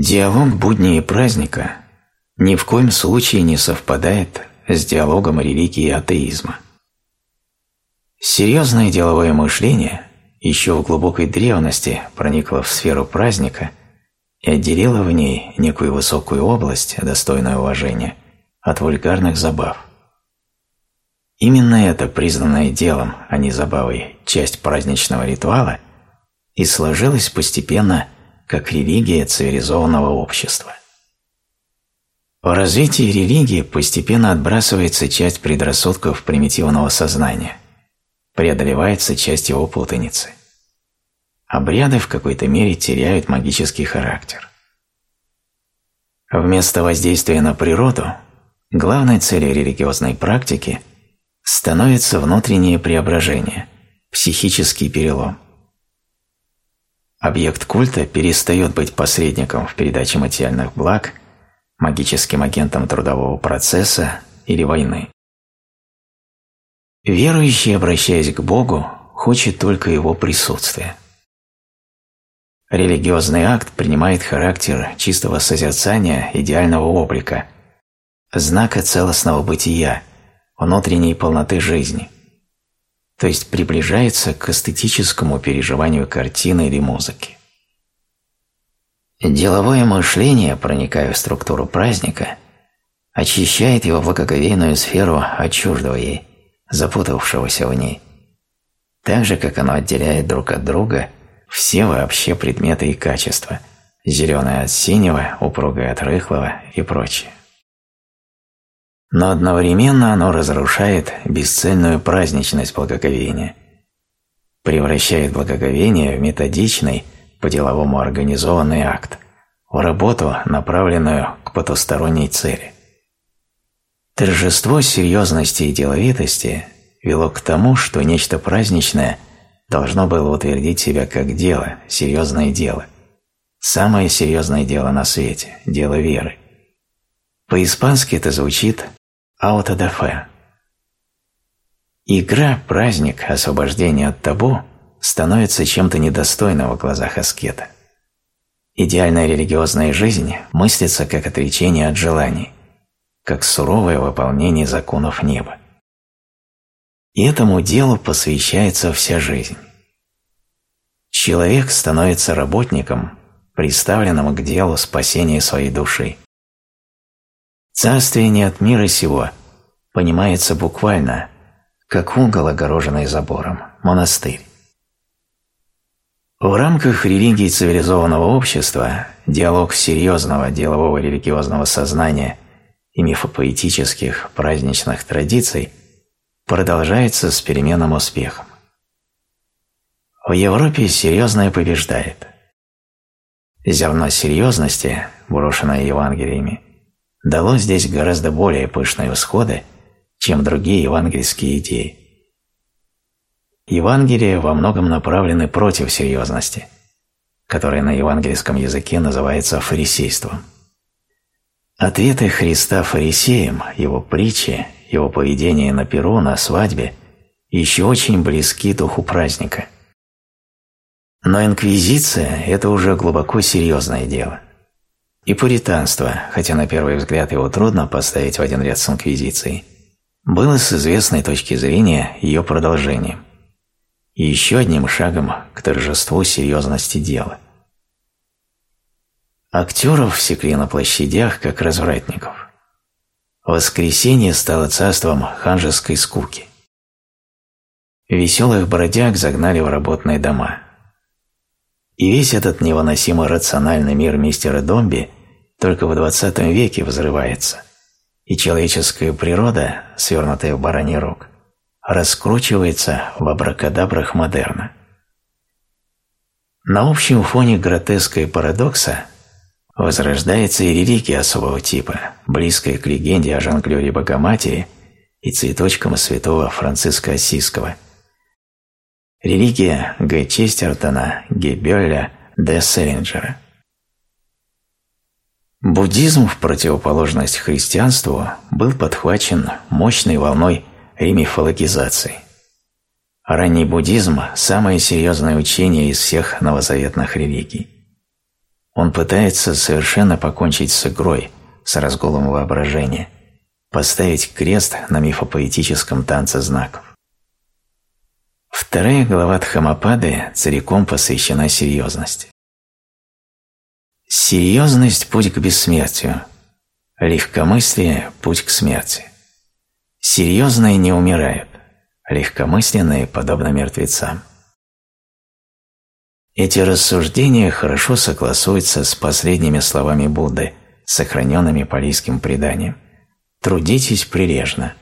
Диалог будни и праздника ни в коем случае не совпадает с диалогом религии и атеизма. Серьезное деловое мышление еще в глубокой древности проникло в сферу праздника и отделило в ней некую высокую область, достойную уважения, от вульгарных забав. Именно это, признанное делом, а не забавой, часть праздничного ритуала, и сложилась постепенно как религия цивилизованного общества. В развитии религии постепенно отбрасывается часть предрассудков примитивного сознания, преодолевается часть его путаницы. Обряды в какой-то мере теряют магический характер. Вместо воздействия на природу, главной целью религиозной практики становится внутреннее преображение, психический перелом. Объект культа перестает быть посредником в передаче материальных благ – магическим агентом трудового процесса или войны. Верующий, обращаясь к Богу, хочет только Его присутствия. Религиозный акт принимает характер чистого созерцания идеального облика, знака целостного бытия, внутренней полноты жизни, то есть приближается к эстетическому переживанию картины или музыки. Деловое мышление, проникая в структуру праздника, очищает его благоговейную сферу от чуждого ей, запутавшегося в ней, так же, как оно отделяет друг от друга все вообще предметы и качества, зеленое от синего, упругое от рыхлого и прочее. Но одновременно оно разрушает бесцельную праздничность благоговения, превращает благоговение в методичный, по-деловому организованный акт, в работу, направленную к потусторонней цели. Торжество серьезности и деловитости вело к тому, что нечто праздничное должно было утвердить себя как дело, серьезное дело. Самое серьезное дело на свете – дело веры. По-испански это звучит «auto de fe». Игра, праздник, освобождение от табу – становится чем-то недостойным в глазах аскета. Идеальная религиозная жизнь мыслится как отречение от желаний, как суровое выполнение законов неба. И этому делу посвящается вся жизнь. Человек становится работником, приставленным к делу спасения своей души. Царствие не от мира сего понимается буквально, как угол, огороженный забором, монастырь. В рамках религии цивилизованного общества диалог серьезного делового религиозного сознания и мифопоэтических праздничных традиций продолжается с переменным успехом. В Европе серьезное побеждает. Зерно серьезности, брошенное Евангелиями, дало здесь гораздо более пышные всходы, чем другие евангельские идеи. Евангелия во многом направлены против серьезности, которая на евангельском языке называется фарисейством. Ответы Христа фарисеям, его притчи, его поведение на перу, на свадьбе еще очень близки духу праздника. Но инквизиция – это уже глубоко серьезное дело. И пуританство, хотя на первый взгляд его трудно поставить в один ряд с инквизицией, было с известной точки зрения ее продолжением – и еще одним шагом к торжеству серьезности дела. Актеров секли на площадях, как развратников. Воскресенье стало царством ханжеской скуки. Веселых бродяг загнали в работные дома. И весь этот невыносимо рациональный мир мистера Домби только в 20 веке взрывается, и человеческая природа, свернутая в бараний рог, раскручивается в абракадабрах модерна. На общем фоне гротеска и парадокса возрождается и религия особого типа, близкая к легенде о жонглере Богоматери и цветочкам святого Франциска Осиского. Религия Г. Честертона, Геббеля, Д. Селлинджера. Буддизм, в противоположность христианству, был подхвачен мощной волной ремифологизации. Ранний буддизм – самое серьезное учение из всех новозаветных религий. Он пытается совершенно покончить с игрой, с разгулом воображения, поставить крест на мифопоэтическом танце знаков. Вторая глава Дхамапады целиком посвящена серьезности. Серьезность – путь к бессмертию, легкомыслие – путь к смерти. Серьезные не умирают, легкомысленные подобно мертвецам. Эти рассуждения хорошо согласуются с последними словами Будды, сохраненными палийским преданием. «Трудитесь прилежно».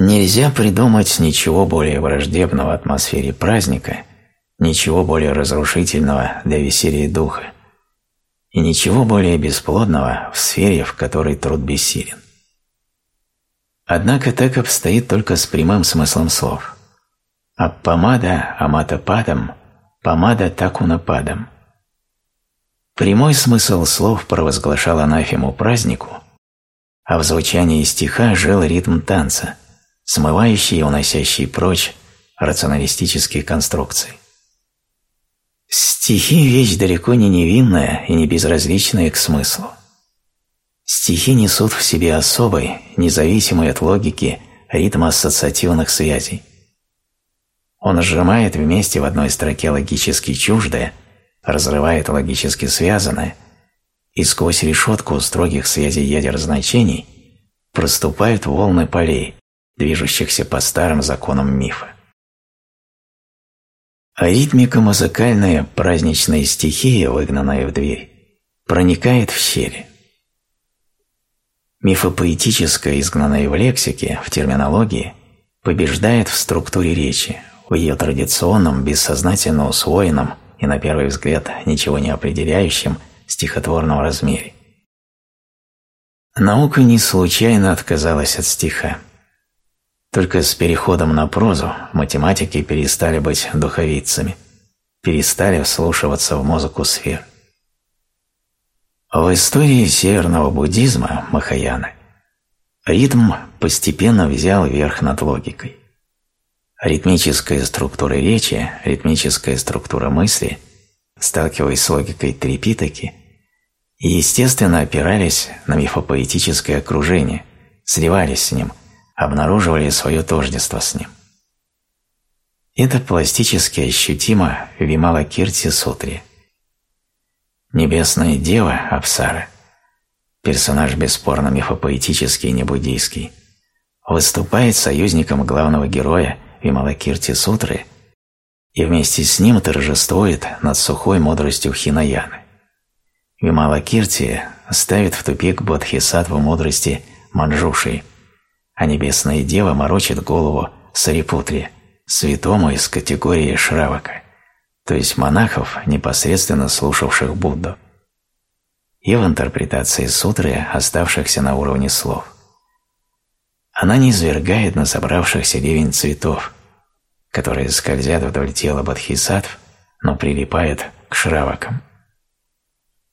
Нельзя придумать ничего более враждебного атмосфере праздника, ничего более разрушительного для веселья духа, и ничего более бесплодного в сфере, в которой труд бессилен. Однако так обстоит только с прямым смыслом слов. Аппамада амата падам, помада такуна падам. Прямой смысл слов провозглашал анафему празднику, а в звучании стиха жил ритм танца, смывающий и уносящий прочь рационалистические конструкции. Стихи – вещь далеко не невинная и не безразличная к смыслу. Стихи несут в себе особый, независимый от логики, ритм ассоциативных связей. Он сжимает вместе в одной строке логически чуждое, разрывает логически связанное, и сквозь решетку строгих связей ядер значений проступают волны полей, движущихся по старым законам мифа. А ритмика музыкальная, праздничная стихия, выгнанная в дверь, проникает в щели. Мифопоэтическое, изгнанное в лексике, в терминологии, побеждает в структуре речи, в ее традиционном, бессознательно усвоенном и, на первый взгляд, ничего не определяющем стихотворном размере. Наука не случайно отказалась от стиха. Только с переходом на прозу математики перестали быть духовицами, перестали вслушиваться в музыку сфер. В истории северного буддизма Махаяны ритм постепенно взял верх над логикой. Ритмическая структура речи, ритмическая структура мысли, сталкиваясь с логикой Трипитаки, естественно опирались на мифопоэтическое окружение, сливались с ним – обнаруживали свое тождество с ним. Это пластически ощутимо в Вимала-Кирти Сутре. Небесная Дева Апсара, персонаж бесспорно мифопоэтический и небуддийский, выступает союзником главного героя Вималакирти Сутры и вместе с ним торжествует над сухой мудростью Хинаяны. Вималакирти ставит в тупик бодхисаттву мудрости Манджуши – а Небесная Дева морочит голову Сарипутре, святому из категории Шравака, то есть монахов, непосредственно слушавших Будду, и в интерпретации сутры, оставшихся на уровне слов. Она не извергает на собравшихся ливень цветов, которые скользят вдоль тела бодхисаттв, но прилипают к шравакам.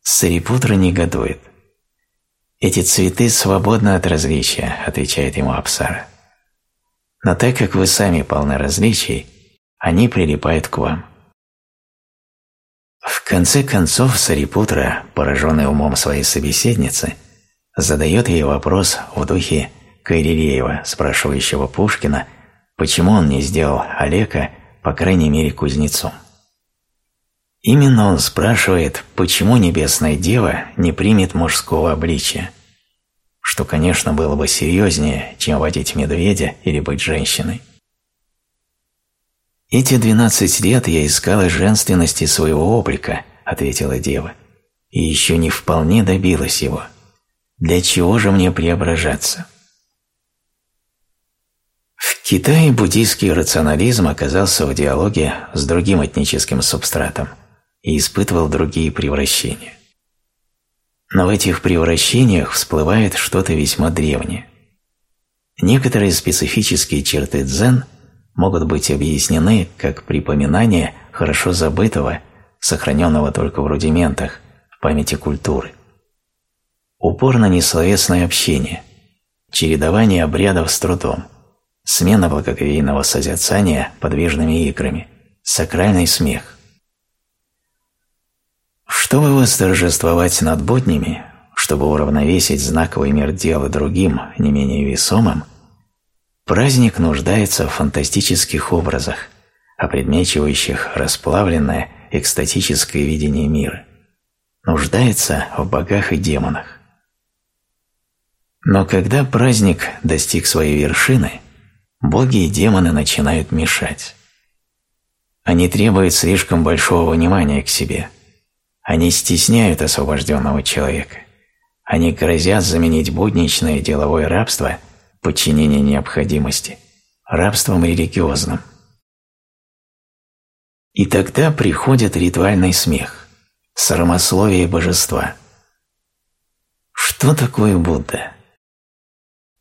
Сарипутра негодует – «Эти цветы свободны от различия», – отвечает ему Апсара. «Но так как вы сами полны различий, они прилипают к вам». В конце концов Сарипутра, пораженный умом своей собеседницы, задает ей вопрос в духе Кайрилеева, спрашивающего Пушкина, почему он не сделал Олега, по крайней мере, кузнецом. Именно он спрашивает, почему Небесная Дева не примет мужского обличия, что, конечно, было бы серьезнее, чем водить медведя или быть женщиной. «Эти двенадцать лет я искала женственности своего облика», — ответила Дева, — «и еще не вполне добилась его. Для чего же мне преображаться?» В Китае буддийский рационализм оказался в диалоге с другим этническим субстратом – и испытывал другие превращения. Но в этих превращениях всплывает что-то весьма древнее. Некоторые специфические черты дзен могут быть объяснены как припоминание хорошо забытого, сохраненного только в рудиментах, в памяти культуры. Упор на несловесное общение, чередование обрядов с трудом, смена благоговейного созерцания подвижными играми, сакральный смех. Чтобы восторжествовать над буднями, чтобы уравновесить знаковый мир дела другим, не менее весомым, праздник нуждается в фантастических образах, опредмечивающих расплавленное экстатическое видение мира, нуждается в богах и демонах. Но когда праздник достиг своей вершины, боги и демоны начинают мешать. Они требуют слишком большого внимания к себе. Они стесняют освобожденного человека. Они грозят заменить будничное деловое рабство, подчинение необходимости, рабством религиозным. И тогда приходит ритуальный смех, сарамословие божества. Что такое Будда?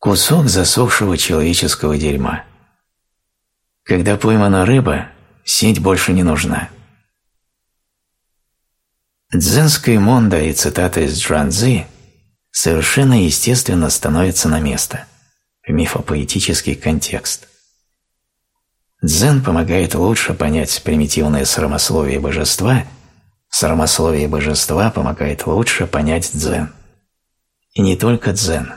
Кусок засохшего человеческого дерьма. Когда поймана рыба, сеть больше не нужна. Дзенская монда и цитаты из Джуанзы совершенно естественно становятся на место, в мифопоэтический контекст. Дзен помогает лучше понять примитивное срамословие божества, срамословие божества помогает лучше понять дзен. И не только дзен.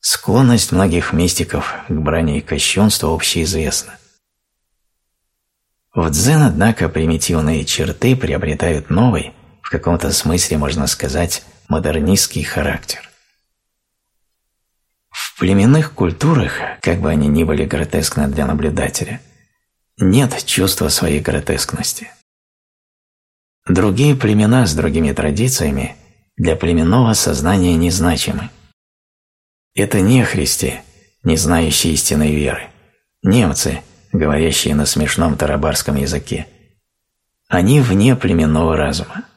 Склонность многих мистиков к брани и кощунству общеизвестна. В дзен, однако, примитивные черты приобретают новый, в каком-то смысле можно сказать, модернистский характер. В племенных культурах, как бы они ни были гротескны для наблюдателя, нет чувства своей гротескности. Другие племена с другими традициями для племенного сознания незначимы. Это не христи, не знающие истинной веры, немцы, говорящие на смешном тарабарском языке. Они вне племенного разума.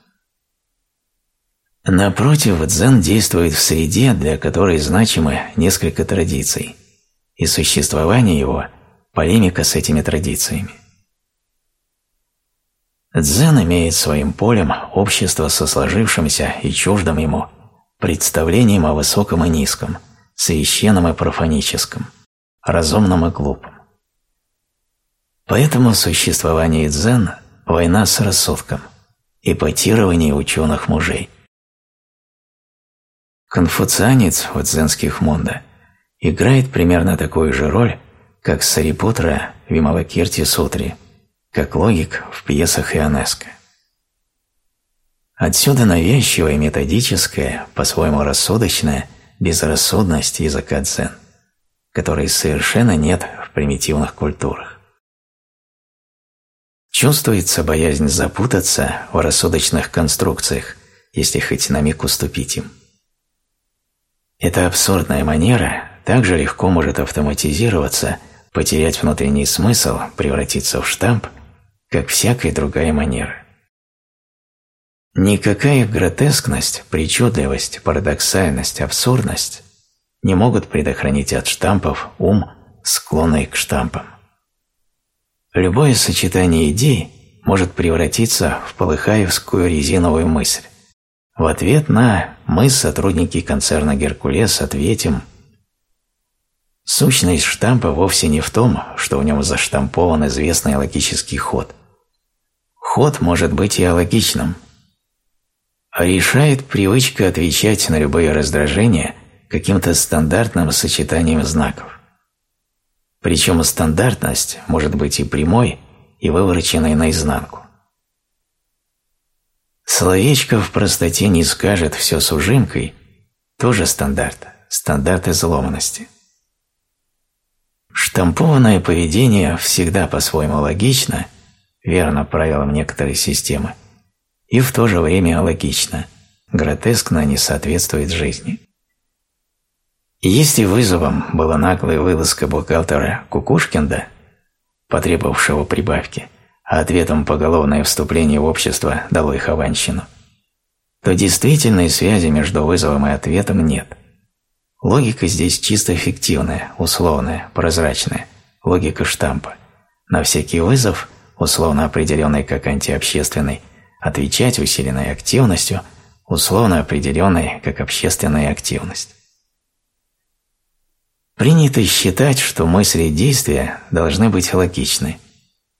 Напротив, дзен действует в среде, для которой значимы несколько традиций, и существование его – полемика с этими традициями. Дзен имеет своим полем общество со сложившимся и чуждым ему представлением о высоком и низком, священном и профаническом, разумном и глупом. Поэтому существование дзен – война с рассудком, эпатирование ученых мужей – Конфуцианец в дзенских монда играет примерно такую же роль, как Сарипутра в Вималакирти Сутре, как логик в пьесах Ионеско. Отсюда навязчивая методическая, по-своему рассудочная, безрассудность языка дзен, которой совершенно нет в примитивных культурах. Чувствуется боязнь запутаться в рассудочных конструкциях, если хоть на миг уступить им. Эта абсурдная манера также легко может автоматизироваться, потерять внутренний смысл, превратиться в штамп, как всякая другая манера. Никакая гротескность, причудливость, парадоксальность, абсурдность не могут предохранить от штампов ум, склонный к штампам. Любое сочетание идей может превратиться в полыхаевскую резиновую мысль. В ответ на «мы, сотрудники концерна «Геркулес», ответим» Сущность штампа вовсе не в том, что в нем заштампован известный логический ход. Ход может быть и алогичным, а решает привычка отвечать на любые раздражения каким-то стандартным сочетанием знаков. Причем стандартность может быть и прямой, и вывороченной наизнанку. Словечко в простоте не скажет все с ужимкой, тоже стандарт, стандарт изломанности. Штампованное поведение всегда по-своему логично, верно правилам некоторой системы, и в то же время логично, гротескно не соответствует жизни. Если вызовом была наглая вылазка бухгалтера Кукушкинда, потребовавшего прибавки – а ответом поголовное вступление в общество дало их аванщину, то действительной связи между вызовом и ответом нет. Логика здесь чисто фиктивная, условная, прозрачная, логика штампа. На всякий вызов, условно определенный как антиобщественный, отвечать усиленной активностью, условно определенной как общественная активность. Принято считать, что мысли и действия должны быть логичны –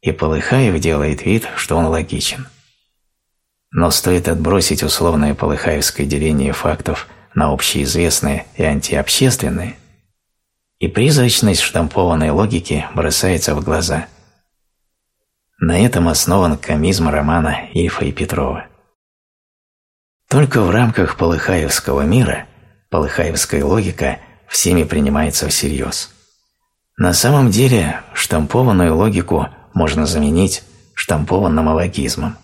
и Полыхаев делает вид, что он логичен. Но стоит отбросить условное полыхаевское деление фактов на общеизвестные и антиобщественные, и призрачность штампованной логики бросается в глаза. На этом основан комизм романа Ильфа и Петрова. Только в рамках полыхаевского мира полыхаевская логика всеми принимается всерьез. На самом деле штампованную логику можно заменить штампованным логизмом.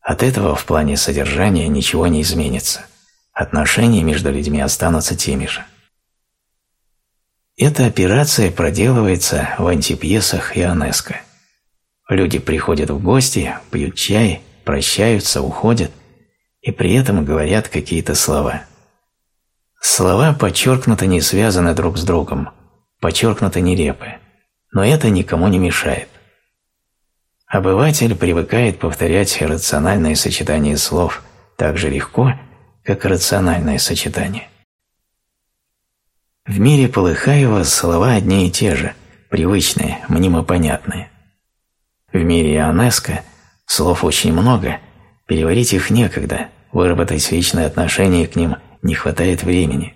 От этого в плане содержания ничего не изменится. Отношения между людьми останутся теми же. Эта операция проделывается в антипьесах Ионеско. Люди приходят в гости, пьют чай, прощаются, уходят, и при этом говорят какие-то слова. Слова подчеркнуто не связаны друг с другом, подчеркнуто нелепы, но это никому не мешает. Обыватель привыкает повторять рациональные сочетания слов так же легко, как рациональное сочетание. В мире Полыхаева слова одни и те же, привычные, мнимо понятные. В мире Ионеско слов очень много, переварить их некогда, выработать личное отношение к ним не хватает времени,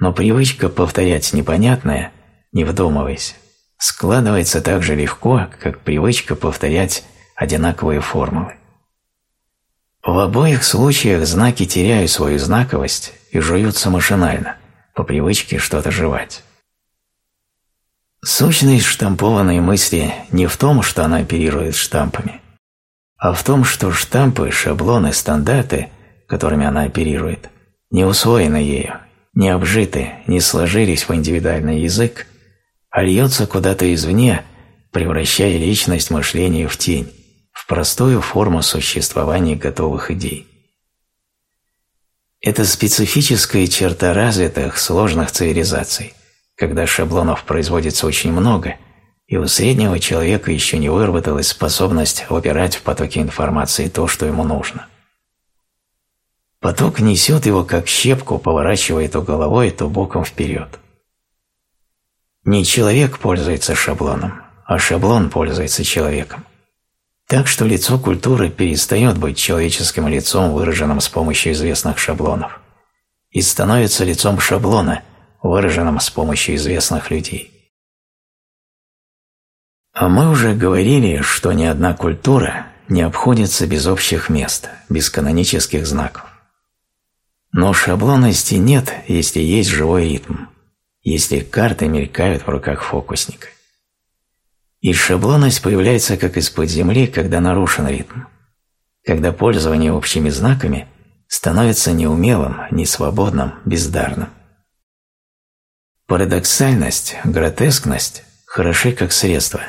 но привычка повторять непонятное, не вдумываясь, складывается так же легко, как привычка повторять одинаковые формулы. В обоих случаях знаки теряют свою знаковость и жуются машинально, по привычке что-то жевать. Сущность штампованной мысли не в том, что она оперирует штампами, а в том, что штампы, шаблоны, стандарты, которыми она оперирует, не усвоены ею, не обжиты, не сложились в индивидуальный язык – а льется куда-то извне, превращая личность мышления в тень, в простую форму существования готовых идей. Это специфическая черта развитых, сложных цивилизаций, когда шаблонов производится очень много, и у среднего человека еще не выработалась способность выбирать в потоке информации то, что ему нужно. Поток несет его как щепку, поворачивая то головой, то боком вперед. Не человек пользуется шаблоном, а шаблон пользуется человеком. Так что лицо культуры перестает быть человеческим лицом, выраженным с помощью известных шаблонов, и становится лицом шаблона, выраженным с помощью известных людей. А мы уже говорили, что ни одна культура не обходится без общих мест, без канонических знаков. Но шаблонности нет, если есть живой ритм – если карты мелькают в руках фокусника. И шаблонность появляется как из-под земли, когда нарушен ритм, когда пользование общими знаками становится неумелым, несвободным, бездарным. Парадоксальность, гротескность хороши как средство,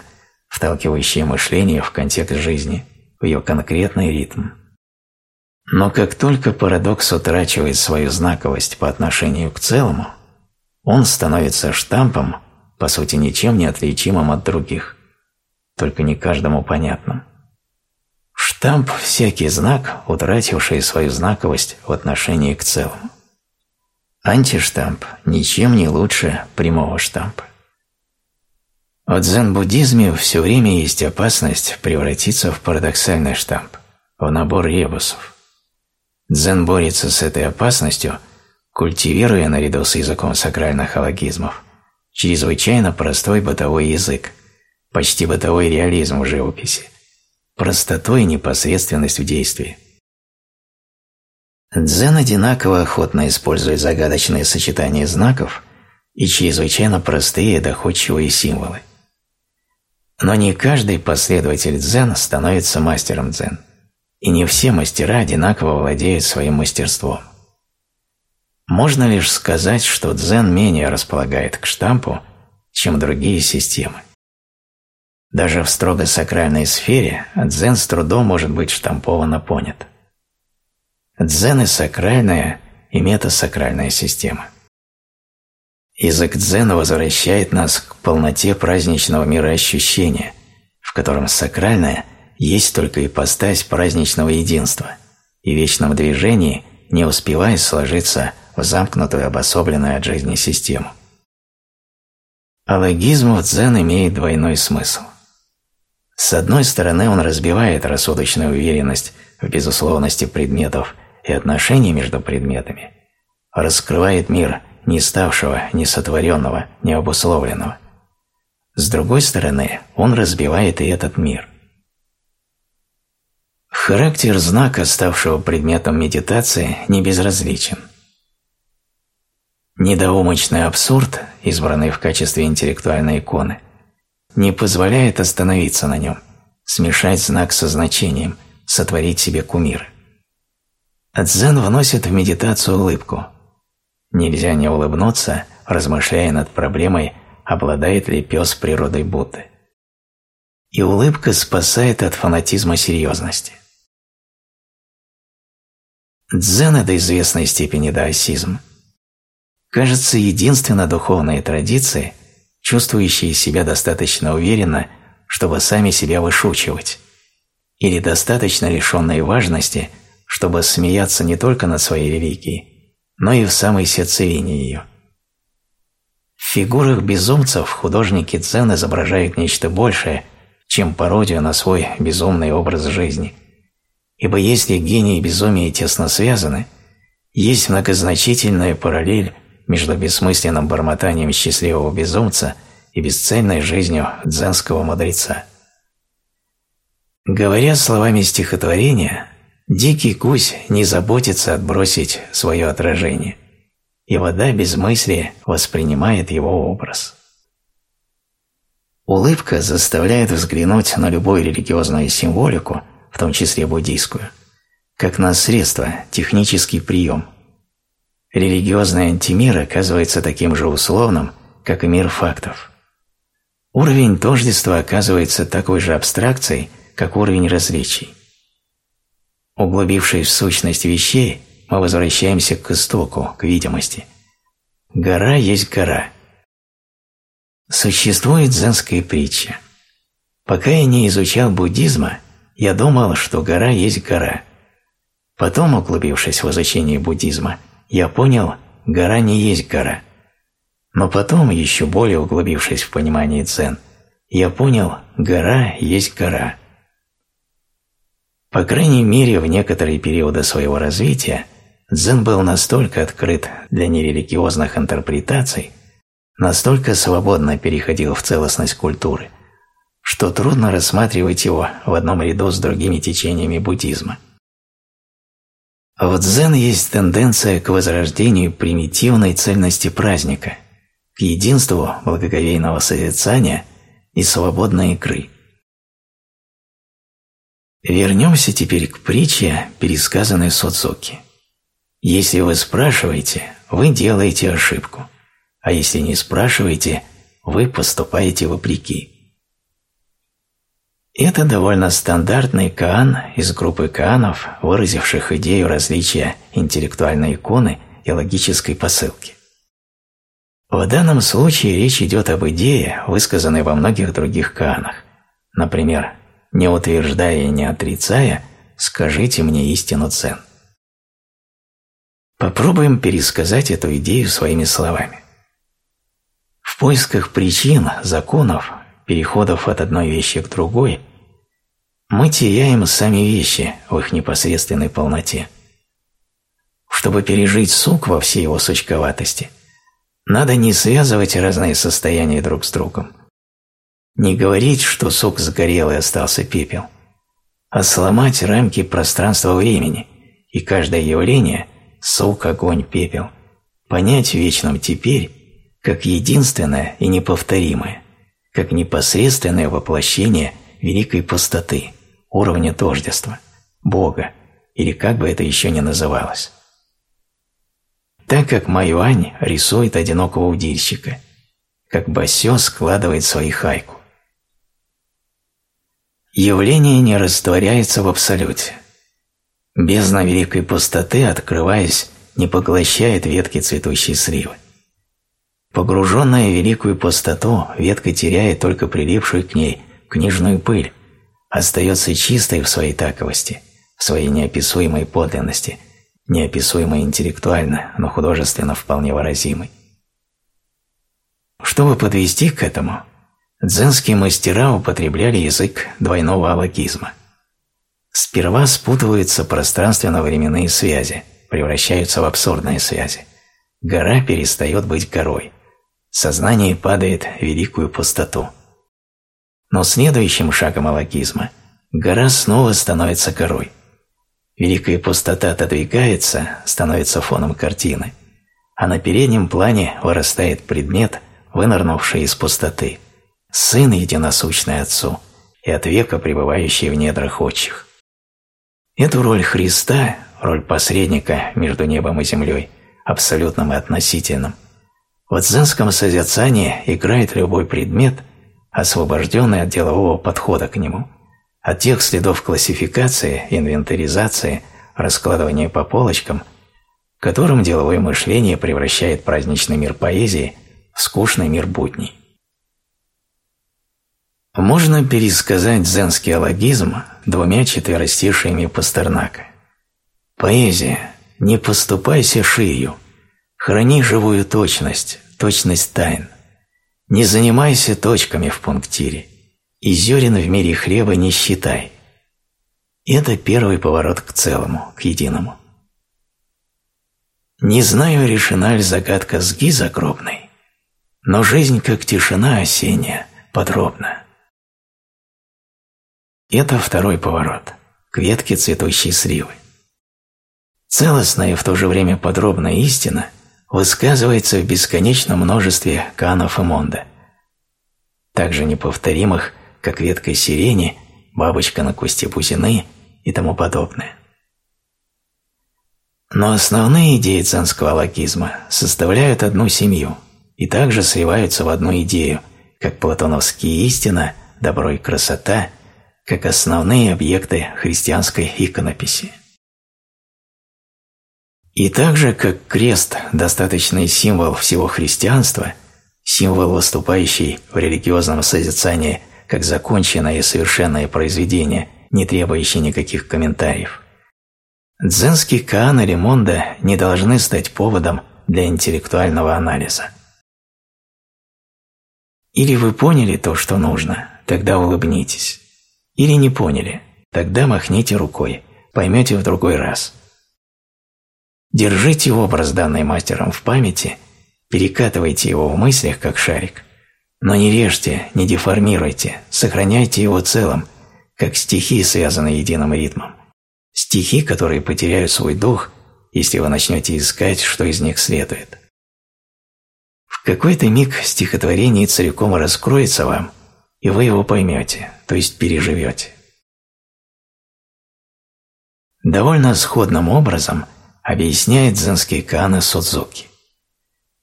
вталкивающее мышление в контекст жизни, в ее конкретный ритм. Но как только парадокс утрачивает свою знаковость по отношению к целому – он становится штампом, по сути ничем не отличимым от других, только не каждому понятным. Штамп – всякий знак, утративший свою знаковость в отношении к целому. Антиштамп ничем не лучше прямого штампа. В дзен-буддизме все время есть опасность превратиться в парадоксальный штамп, в набор ребусов. Дзен борется с этой опасностью – культивируя наряду с языком сакральных алогизмов чрезвычайно простой бытовой язык, почти бытовой реализм в живописи, простоту и непосредственность в действии. Дзен одинаково охотно использует загадочные сочетания знаков и чрезвычайно простые доходчивые символы. Но не каждый последователь дзен становится мастером дзен, и не все мастера одинаково владеют своим мастерством. Можно лишь сказать, что дзен менее располагает к штампу, чем другие системы. Даже в строго сакральной сфере дзен с трудом может быть штамповано понят. Дзен и сакральная и метасакральная система. Язык дзена возвращает нас к полноте праздничного мира ощущения, в котором сакральное есть только ипостась праздничного единства и вечном движении не успевает сложиться в замкнутую, обособленную от жизни систему. Алогизм в дзен имеет двойной смысл. С одной стороны, он разбивает рассудочную уверенность в безусловности предметов и отношений между предметами, раскрывает мир не ставшего, не сотворенного, не обусловленного. С другой стороны, он разбивает и этот мир. Характер знака, ставшего предметом медитации, не безразличен. Недоумочный абсурд, избранный в качестве интеллектуальной иконы, не позволяет остановиться на нем, смешать знак со значением, сотворить себе кумира. Дзен вносит в медитацию улыбку. Нельзя не улыбнуться, размышляя над проблемой, обладает ли пес природой Будды. И улыбка спасает от фанатизма серьезности. Дзен – до известной степени даосизм. Кажется, единственной духовной традиции, чувствующие себя достаточно уверенно, чтобы сами себя вышучивать, или достаточно лишенной важности, чтобы смеяться не только над своей религией, но и в самой сердцевине ее. В фигурах безумцев художники дзен изображают нечто большее, чем пародию на свой безумный образ жизни – Ибо если гений и безумие тесно связаны, есть многозначительная параллель между бессмысленным бормотанием счастливого безумца и бесцельной жизнью дзенского мудреца. Говоря словами стихотворения, дикий гусь не заботится отбросить свое отражение, и вода без мысли воспринимает его образ. Улыбка заставляет взглянуть на любую религиозную символику – в том числе буддийскую, как на средство, технический прием. Религиозный антимир оказывается таким же условным, как и мир фактов. Уровень тождества оказывается такой же абстракцией, как уровень различий. Углубившись в сущность вещей, мы возвращаемся к истоку, к видимости. Гора есть гора. Существует дзенская притча. Пока я не изучал буддизма, я думал, что гора есть гора. Потом, углубившись в изучение буддизма, я понял, гора не есть гора. Но потом, еще более углубившись в понимание дзен, я понял, гора есть гора. По крайней мере, в некоторые периоды своего развития дзен был настолько открыт для нерелигиозных интерпретаций, настолько свободно переходил в целостность культуры – что трудно рассматривать его в одном ряду с другими течениями буддизма. В дзен есть тенденция к возрождению примитивной цельности праздника, к единству благоговейного созерцания и свободной игры. Вернемся теперь к притче, пересказанной Судзуки. Если вы спрашиваете, вы делаете ошибку, а если не спрашиваете, вы поступаете вопреки. Это довольно стандартный каан из группы каанов, выразивших идею различия интеллектуальной иконы и логической посылки. В данном случае речь идет об идее, высказанной во многих других каанах. Например, «Не утверждая и не отрицая, скажите мне истину цен». Попробуем пересказать эту идею своими словами. В поисках причин, законов, переходов от одной вещи к другой – мы теряем сами вещи в их непосредственной полноте. Чтобы пережить сук во всей его сучковатости, надо не связывать разные состояния друг с другом. Не говорить, что сук сгорел и остался пепел, а сломать рамки пространства-времени и каждое явление – сук, огонь, пепел – понять в вечном теперь как единственное и неповторимое, как непосредственное воплощение великой пустоты – уровня тождества, Бога, или как бы это еще ни называлось. Так как Майюань рисует одинокого удильщика, как Басё складывает свои хайку. Явление не растворяется в абсолюте. Бездна великой пустоты, открываясь, не поглощает ветки цветущей сливы. Погруженная в великую пустоту, ветка теряет только прилипшую к ней книжную пыль, остается чистой в своей таковости, в своей неописуемой подлинности, неописуемой интеллектуально, но художественно вполне выразимой. Чтобы подвести к этому, Дзенские мастера употребляли язык двойного алогизма. Сперва спутываются пространственно-временные связи, превращаются в абсурдные связи. Гора перестает быть горой. Сознание падает в великую пустоту. Но следующим шагом алогизма гора снова становится горой. Великая пустота отодвигается, становится фоном картины, а на переднем плане вырастает предмет, вынырнувший из пустоты – Сын единосущный Отцу и от века пребывающий в недрах отчих. Эту роль Христа, роль посредника между небом и землей, абсолютным и относительным, в дзенском созерцании играет любой предмет, освобожденный от делового подхода к нему, от тех следов классификации, инвентаризации, раскладывания по полочкам, которым деловое мышление превращает праздничный мир поэзии в скучный мир будней. Можно пересказать дзенский алогизм двумя четверостишиями Пастернака. Поэзия, не поступайся шию, храни живую точность, точность тайн. Не занимайся точками в пунктире, и зерен в мире хлеба не считай. Это первый поворот к целому, к единому. Не знаю, решена ли загадка сги загробной, но жизнь, как тишина осенняя, подробна. Это второй поворот к ветке цветущей сливы. Целостная и в то же время подробная истина высказывается в бесконечном множестве канов и монда, также неповторимых, как ветка сирени, бабочка на кусте бузины и тому подобное. Но основные идеи ценского логизма составляют одну семью и также сливаются в одну идею, как платоновские истина, добро и красота как основные объекты христианской иконописи. И так же, как крест – достаточный символ всего христианства, символ, выступающий в религиозном созерцании как законченное и совершенное произведение, не требующее никаких комментариев, дзенский Каан или Монда не должны стать поводом для интеллектуального анализа. Или вы поняли то, что нужно, тогда улыбнитесь. Или не поняли, тогда махните рукой, поймете в другой раз. Держите образ, данный мастером в памяти, перекатывайте его в мыслях, как шарик. Но не режьте, не деформируйте, сохраняйте его целым, как стихи, связанные единым ритмом. Стихи, которые потеряют свой дух, если вы начнете искать, что из них следует. В какой-то миг стихотворение целиком раскроется вам, и вы его поймете, то есть переживете. Довольно сходным образом объясняет дзенский Кана Судзуки.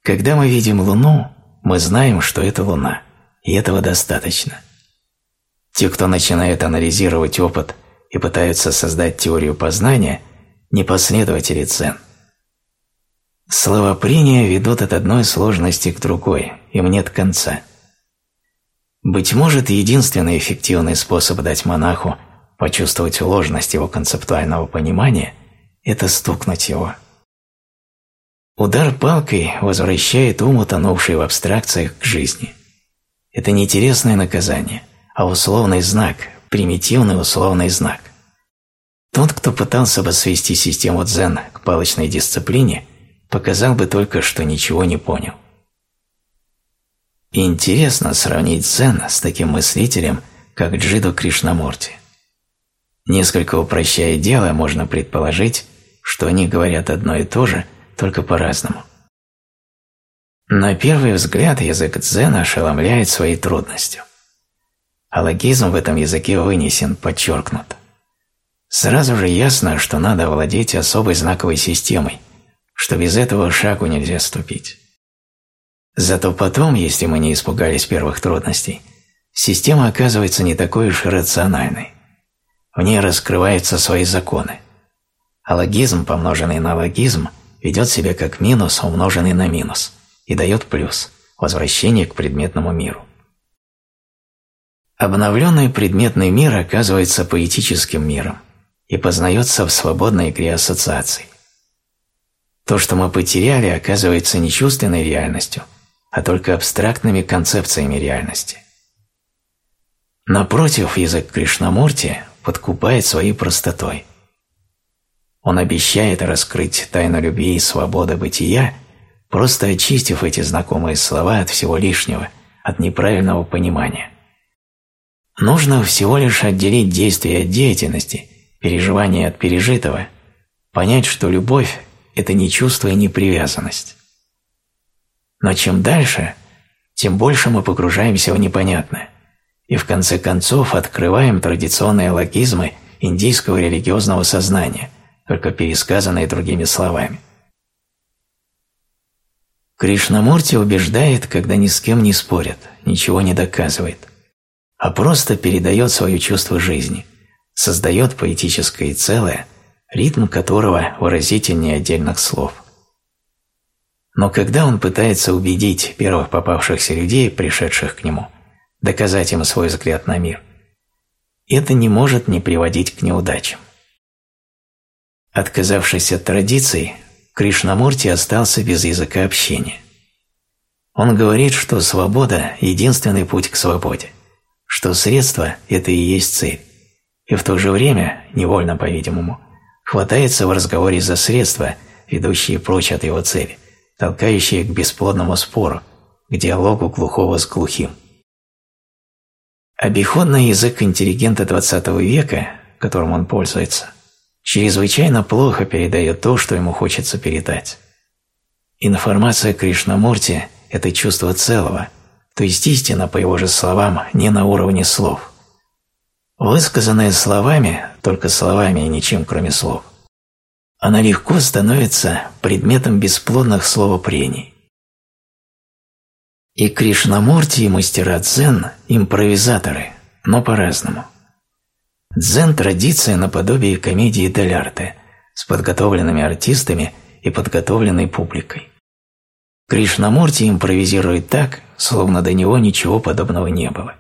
Когда мы видим Луну, мы знаем, что это Луна, и этого достаточно. Те, кто начинает анализировать опыт и пытаются создать теорию познания, не последователи дзен. Словопрения ведут от одной сложности к другой, им нет конца – быть может, единственный эффективный способ дать монаху почувствовать ложность его концептуального понимания – это стукнуть его. Удар палкой возвращает ум, утонувший в абстракциях, к жизни. Это не интересное наказание, а условный знак, примитивный условный знак. Тот, кто пытался бы свести систему дзен к палочной дисциплине, показал бы только, что ничего не понял. Интересно сравнить дзен с таким мыслителем, как Джиду Кришнамурти. Несколько упрощая дело, можно предположить, что они говорят одно и то же, только по-разному. На первый взгляд язык дзена ошеломляет своей трудностью. А в этом языке вынесен, подчеркнут. Сразу же ясно, что надо владеть особой знаковой системой, что без этого шагу нельзя ступить. Зато потом, если мы не испугались первых трудностей, система оказывается не такой уж рациональной. В ней раскрываются свои законы. А логизм, помноженный на логизм, ведет себя как минус, умноженный на минус, и дает плюс – возвращение к предметному миру. Обновленный предметный мир оказывается поэтическим миром и познается в свободной игре ассоциаций. То, что мы потеряли, оказывается не чувственной реальностью – а только абстрактными концепциями реальности. Напротив, язык Кришнамурти подкупает своей простотой. Он обещает раскрыть тайну любви и свободы бытия, просто очистив эти знакомые слова от всего лишнего, от неправильного понимания. Нужно всего лишь отделить действие от деятельности, переживание от пережитого, понять, что любовь – это не чувство и не привязанность. Но чем дальше, тем больше мы погружаемся в непонятное и в конце концов открываем традиционные логизмы индийского религиозного сознания, только пересказанные другими словами. Кришнамурти убеждает, когда ни с кем не спорит, ничего не доказывает – а просто передает свое чувство жизни, создает поэтическое целое, ритм которого выразительнее отдельных слов. Но когда он пытается убедить первых попавшихся людей, пришедших к нему, доказать им свой взгляд на мир, это не может не приводить к неудачам. Отказавшись от традиций, Кришнамурти остался без языка общения. Он говорит, что свобода – единственный путь к свободе что средство – это и есть цель, и в то же время, невольно, по-видимому, хватается в разговоре за средства, ведущие прочь от его цели, толкающие к бесплодному спору, к диалогу глухого с глухим. Обиходный язык интеллигента XX века, которым он пользуется, чрезвычайно плохо передает то, что ему хочется передать. Информация Кришнамурти – это чувство целого, то есть истина, по его же словам, не на уровне слов. Высказанная словами, только словами и ничем кроме слов, она легко становится предметом бесплодных словопрений. И Кришнамурти, и мастера дзен – импровизаторы, но по-разному. Дзен – традиция наподобие комедии дель с подготовленными артистами и подготовленной публикой. Кришнамурти импровизирует так, словно до него ничего подобного не было.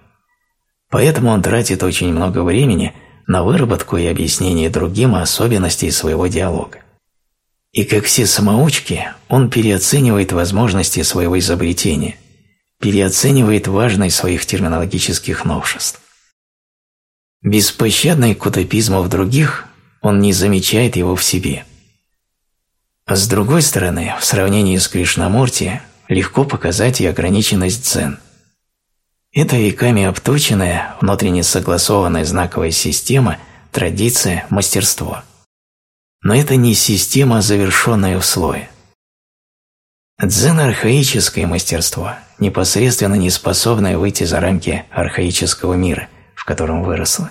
Поэтому он тратит очень много времени на выработку и объяснение другим особенностей своего диалога. И как все самоучки, он переоценивает возможности своего изобретения, переоценивает важность своих терминологических новшеств. Беспощадный к утопизму в других, он не замечает его в себе – а с другой стороны, в сравнении с Кришнамурти легко показать и ограниченность дзен. Это веками обточенная, внутренне согласованная знаковая система, традиция, мастерство. Но это не система, завершенная в слое. Дзен – архаическое мастерство, непосредственно не способное выйти за рамки архаического мира, котором выросло,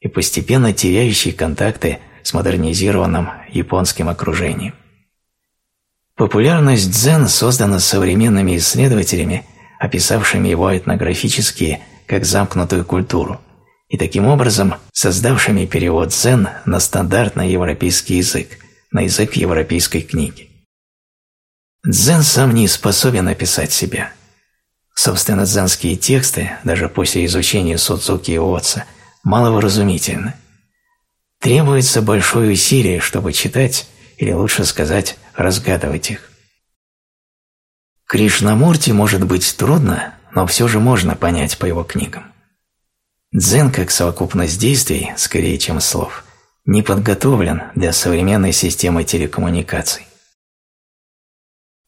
и постепенно теряющий контакты с модернизированным японским окружением. Популярность дзен создана современными исследователями, описавшими его этнографически как замкнутую культуру, и таким образом создавшими перевод дзен на стандартный европейский язык, на язык европейской книги. Дзен сам не способен описать себя. Собственно, дзенские тексты, даже после изучения Судзуки и Отца, маловыразумительны. Требуется большое усилие, чтобы читать, или лучше сказать, разгадывать их. Кришнамурти может быть трудно, но все же можно понять по его книгам. Дзен как совокупность действий, скорее чем слов, не подготовлен для современной системы телекоммуникаций.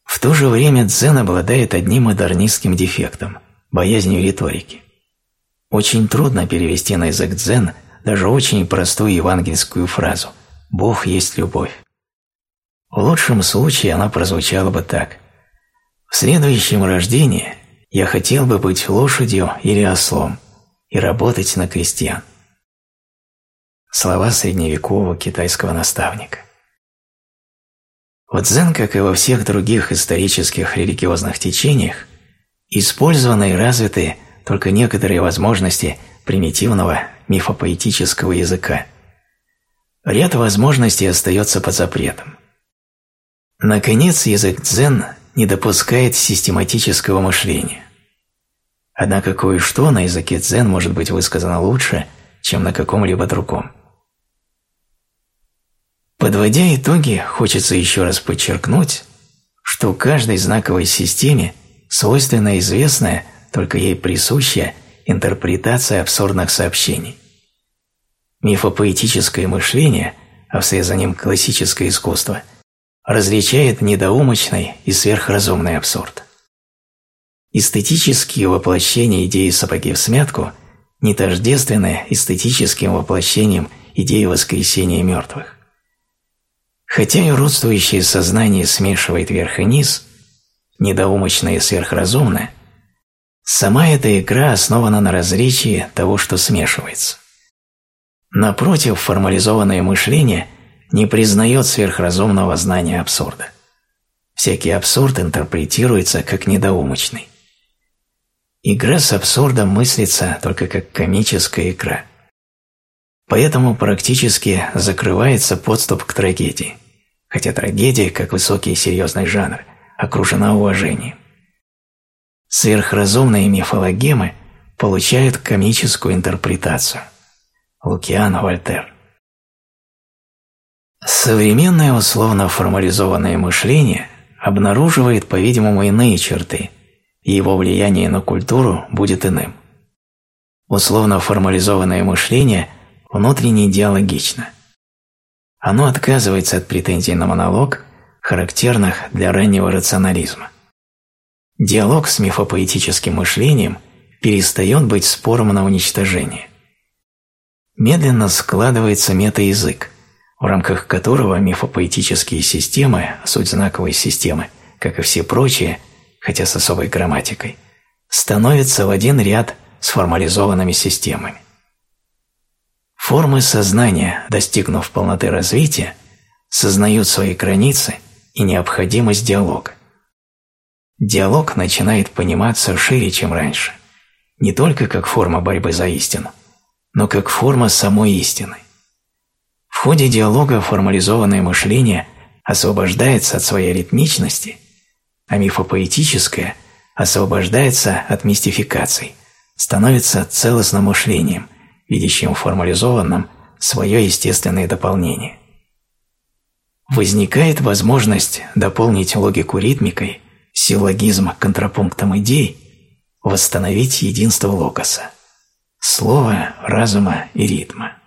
В то же время дзен обладает одним модернистским дефектом – боязнью риторики. Очень трудно перевести на язык дзен даже очень простую евангельскую фразу «Бог есть любовь». В лучшем случае она прозвучала бы так. В следующем рождении я хотел бы быть лошадью или ослом и работать на крестьян. Слова средневекового китайского наставника. В дзен, как и во всех других исторических религиозных течениях, использованы и развиты только некоторые возможности примитивного мифопоэтического языка. Ряд возможностей остается под запретом. Наконец, язык дзен не допускает систематического мышления. Однако кое-что на языке дзен может быть высказано лучше, чем на каком-либо другом. Подводя итоги, хочется еще раз подчеркнуть, что каждой знаковой системе свойственно известное, только ей присущее интерпретация абсурдных сообщений. Мифопоэтическое мышление, а вслед за ним классическое искусство, различает недоумочный и сверхразумный абсурд. Эстетические воплощения идеи сапоги в смятку не тождественны эстетическим воплощением идеи воскресения мертвых. Хотя и родствующее сознание смешивает верх и низ, недоумочное и сверхразумное, сама эта игра основана на различии того, что смешивается. Напротив, формализованное мышление не признает сверхразумного знания абсурда. Всякий абсурд интерпретируется как недоумочный. Игра с абсурдом мыслится только как комическая игра. Поэтому практически закрывается подступ к трагедии, хотя трагедия, как высокий и серьезный жанр, окружена уважением. Сверхразумные мифологемы получают комическую интерпретацию. Лукиан Вольтер Современное условно формализованное мышление обнаруживает, по-видимому, иные черты, и его влияние на культуру будет иным. Условно формализованное мышление внутренне диалогично. Оно отказывается от претензий на монолог, характерных для раннего рационализма. Диалог с мифопоэтическим мышлением перестает быть спором на уничтожение. Медленно складывается метаязык, в рамках которого мифопоэтические системы, суть знаковой системы, как и все прочие, хотя с особой грамматикой, становятся в один ряд с формализованными системами. Формы сознания, достигнув полноты развития, сознают свои границы и необходимость диалога. Диалог начинает пониматься шире, чем раньше, не только как форма борьбы за истину, но как форма самой истины. В ходе диалога формализованное мышление освобождается от своей ритмичности, а мифопоэтическое освобождается от мистификаций, становится целостным мышлением – видящим в формализованном свое естественное дополнение. Возникает возможность дополнить логику ритмикой, силлогизм контрапунктом идей, восстановить единство логоса – слова, разума и ритма.